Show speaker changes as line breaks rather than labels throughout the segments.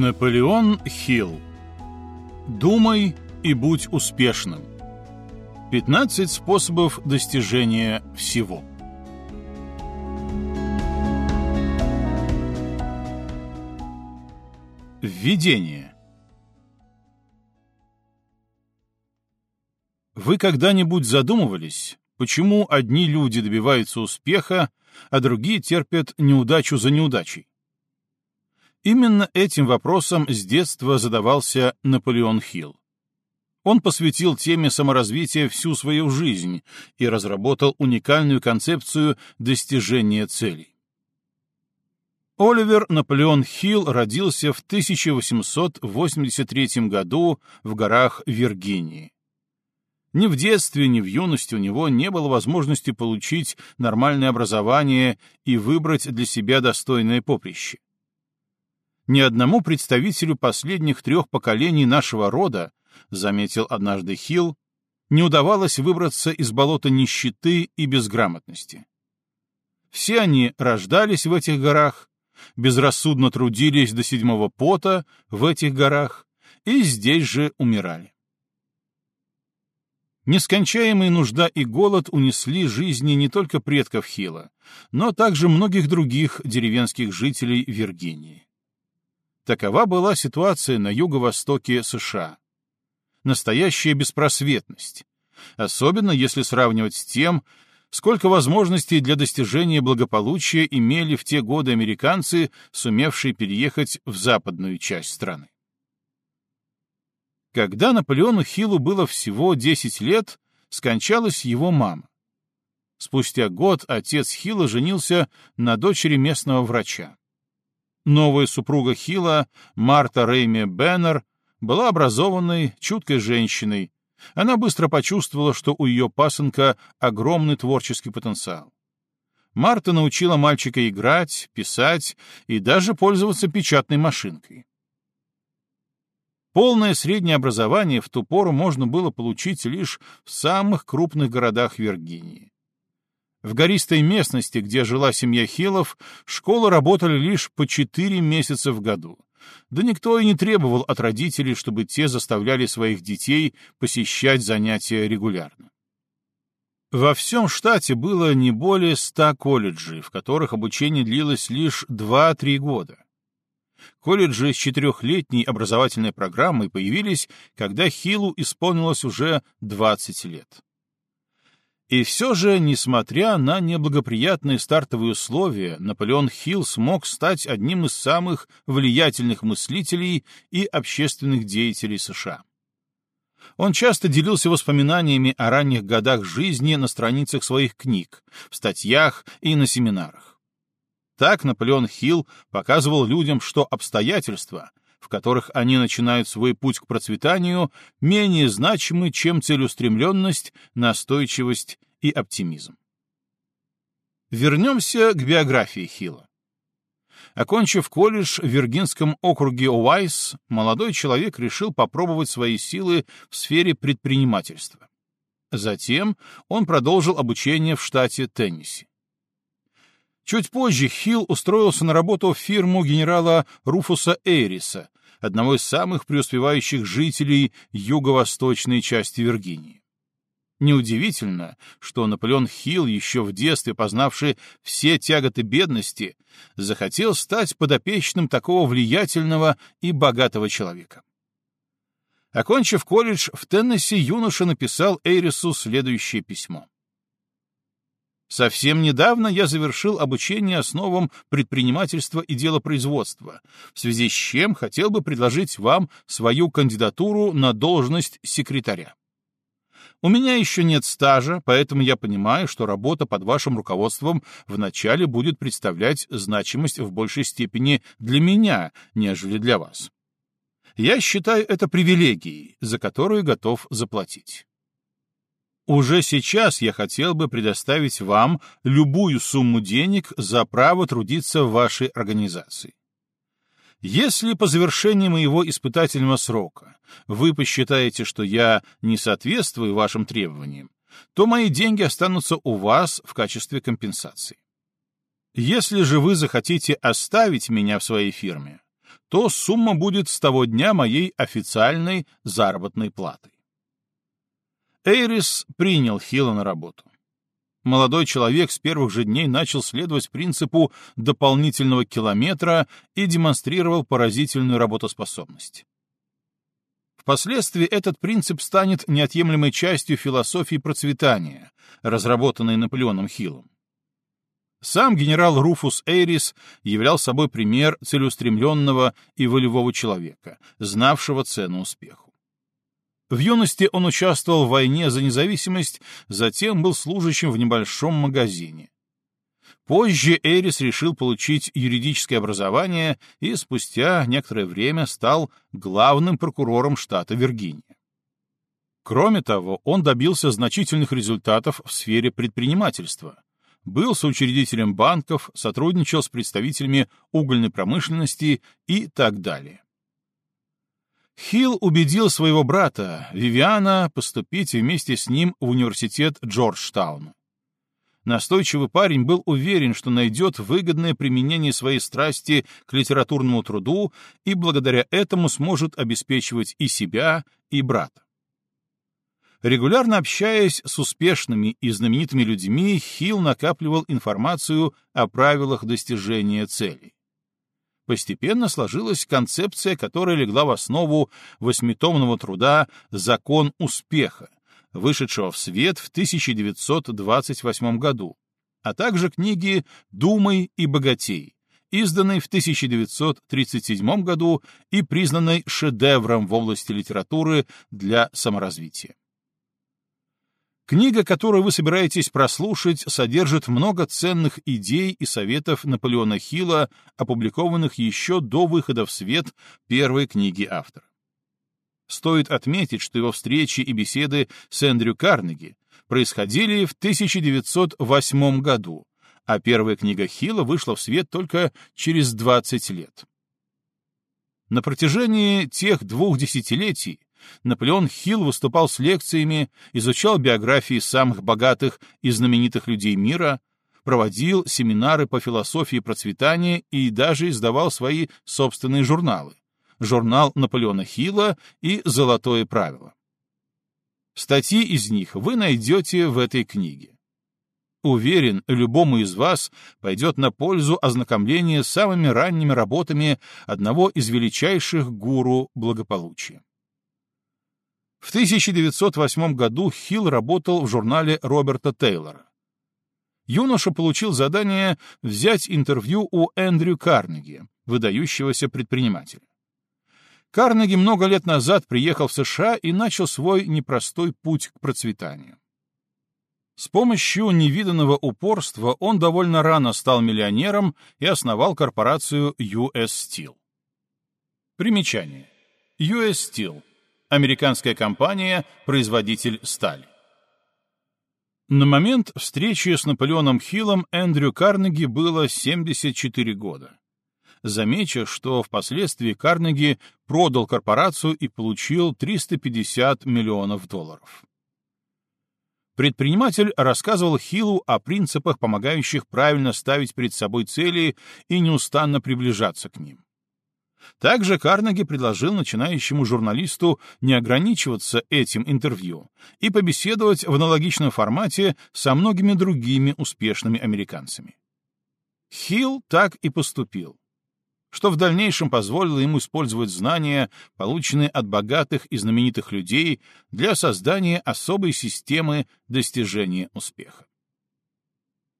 Наполеон Хилл. Думай и будь успешным. 15 способов достижения всего. Введение. Вы когда-нибудь задумывались, почему одни люди добиваются успеха, а другие терпят неудачу за неудачей? Именно этим вопросом с детства задавался Наполеон Хилл. Он посвятил теме саморазвития всю свою жизнь и разработал уникальную концепцию достижения целей. Оливер Наполеон Хилл родился в 1883 году в горах Виргинии. Ни в детстве, ни в юности у него не было возможности получить нормальное образование и выбрать для себя достойное поприще. Ни одному представителю последних трех поколений нашего рода, заметил однажды Хилл, не удавалось выбраться из болота нищеты и безграмотности. Все они рождались в этих горах, безрассудно трудились до седьмого пота в этих горах и здесь же умирали. Нескончаемая нужда и голод унесли жизни не только предков Хила, но также многих других деревенских жителей Виргинии. Такова была ситуация на юго-востоке США. Настоящая беспросветность, особенно если сравнивать с тем, сколько возможностей для достижения благополучия имели в те годы американцы, сумевшие переехать в западную часть страны. Когда Наполеону Хиллу было всего 10 лет, скончалась его мама. Спустя год отец Хилла женился на дочери местного врача. Новая супруга Хила, Марта Рейми Беннер, была образованной, чуткой женщиной. Она быстро почувствовала, что у ее пасынка огромный творческий потенциал. Марта научила мальчика играть, писать и даже пользоваться печатной машинкой. Полное среднее образование в ту пору можно было получить лишь в самых крупных городах Виргинии. В гористой местности, где жила семья Хиллов, школы работали лишь по четыре месяца в году. Да никто и не требовал от родителей, чтобы те заставляли своих детей посещать занятия регулярно. Во всем штате было не более ста колледжей, в которых обучение длилось лишь 2-3 года. Колледжи с четырехлетней образовательной программой появились, когда Хиллу исполнилось уже 20 лет. И все же, несмотря на неблагоприятные стартовые условия, Наполеон Хилл смог стать одним из самых влиятельных мыслителей и общественных деятелей США. Он часто делился воспоминаниями о ранних годах жизни на страницах своих книг, в статьях и на семинарах. Так Наполеон Хилл показывал людям, что обстоятельства — в которых они начинают свой путь к процветанию, менее значимы, чем целеустремленность, настойчивость и оптимизм. Вернемся к биографии Хилла. Окончив колледж в Виргинском округе Уайс, молодой человек решил попробовать свои силы в сфере предпринимательства. Затем он продолжил обучение в штате Теннесси. Чуть позже Хилл устроился на работу в фирму генерала Руфуса Эйриса, одного из самых преуспевающих жителей юго-восточной части Виргинии. Неудивительно, что Наполеон Хилл, еще в детстве познавший все тяготы бедности, захотел стать подопечным такого влиятельного и богатого человека. Окончив колледж в Теннесси, юноша написал Эйрису следующее письмо. Совсем недавно я завершил обучение основам предпринимательства и делопроизводства, в связи с чем хотел бы предложить вам свою кандидатуру на должность секретаря. У меня еще нет стажа, поэтому я понимаю, что работа под вашим руководством вначале будет представлять значимость в большей степени для меня, нежели для вас. Я считаю это привилегией, за которую готов заплатить. Уже сейчас я хотел бы предоставить вам любую сумму денег за право трудиться в вашей организации. Если по завершении моего испытательного срока вы посчитаете, что я не соответствую вашим требованиям, то мои деньги останутся у вас в качестве компенсации. Если же вы захотите оставить меня в своей фирме, то сумма будет с того дня моей официальной заработной платой. Эйрис принял Хилла на работу. Молодой человек с первых же дней начал следовать принципу дополнительного километра и демонстрировал поразительную работоспособность. Впоследствии этот принцип станет неотъемлемой частью философии процветания, разработанной Наполеоном Хиллом. Сам генерал Руфус Эйрис являл собой пример целеустремленного и волевого человека, знавшего цену успеху. В юности он участвовал в войне за независимость, затем был служащим в небольшом магазине. Позже Эрис решил получить юридическое образование и спустя некоторое время стал главным прокурором штата Виргиния. Кроме того, он добился значительных результатов в сфере предпринимательства. Был соучредителем банков, сотрудничал с представителями угольной промышленности и так далее. Хилл убедил своего брата, Вивиана, поступить вместе с ним в университет Джорджтауна. Настойчивый парень был уверен, что найдет выгодное применение своей страсти к литературному труду и благодаря этому сможет обеспечивать и себя, и брата. Регулярно общаясь с успешными и знаменитыми людьми, Хилл накапливал информацию о правилах достижения целей. Постепенно сложилась концепция, которая легла в основу восьмитомного труда «Закон успеха», вышедшего в свет в 1928 году, а также книги «Думай и богатей», изданной в 1937 году и признанной шедевром в области литературы для саморазвития. Книга, которую вы собираетесь прослушать, содержит много ценных идей и советов Наполеона Хилла, опубликованных еще до выхода в свет первой книги автора. Стоит отметить, что его встречи и беседы с Эндрю Карнеги происходили в 1908 году, а первая книга Хилла вышла в свет только через 20 лет. На протяжении тех двух десятилетий Наполеон Хилл выступал с лекциями, изучал биографии самых богатых и знаменитых людей мира, проводил семинары по философии процветания и даже издавал свои собственные журналы журнал Наполеона Хилла и «Золотое правило». Статьи из них вы найдете в этой книге. Уверен, любому из вас пойдет на пользу ознакомление с самыми ранними работами одного из величайших гуру благополучия. В 1908 году Хилл работал в журнале Роберта Тейлора. Юноша получил задание взять интервью у Эндрю Карнеги, выдающегося предпринимателя. Карнеги много лет назад приехал в США и начал свой непростой путь к процветанию. С помощью невиданного упорства он довольно рано стал миллионером и основал корпорацию US Steel. Примечание. US Steel — американская компания, производитель стали. На момент встречи с Наполеоном Хиллом Эндрю Карнеги было 74 года. Замечу, что впоследствии Карнеги продал корпорацию и получил 350 миллионов долларов. Предприниматель рассказывал Хиллу о принципах, помогающих правильно ставить перед собой цели и неустанно приближаться к ним. Также Карнеги предложил начинающему журналисту не ограничиваться этим интервью и побеседовать в аналогичном формате со многими другими успешными американцами. Хилл так и поступил что в дальнейшем позволило ему использовать знания, полученные от богатых и знаменитых людей, для создания особой системы достижения успеха.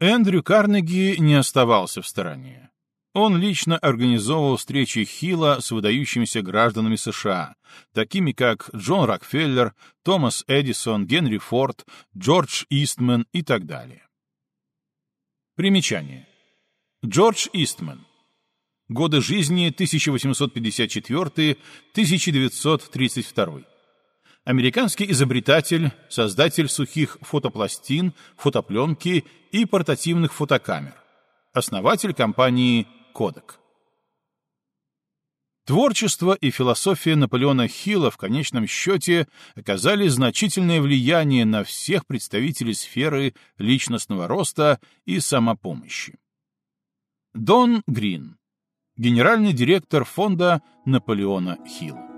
Эндрю Карнеги не оставался в стороне. Он лично организовывал встречи Хилла с выдающимися гражданами США, такими как Джон Рокфеллер, Томас Эдисон, Генри Форд, Джордж Истман и так далее. Примечание. Джордж Истман Годы жизни 1854-1932. Американский изобретатель, создатель сухих фотопластин, фотопленки и портативных фотокамер. Основатель компании «Кодек». Творчество и философия Наполеона Хилла в конечном счете оказали значительное влияние на всех представителей сферы личностного роста и самопомощи. Дон Грин генеральный директор фонда Наполеона Хилла.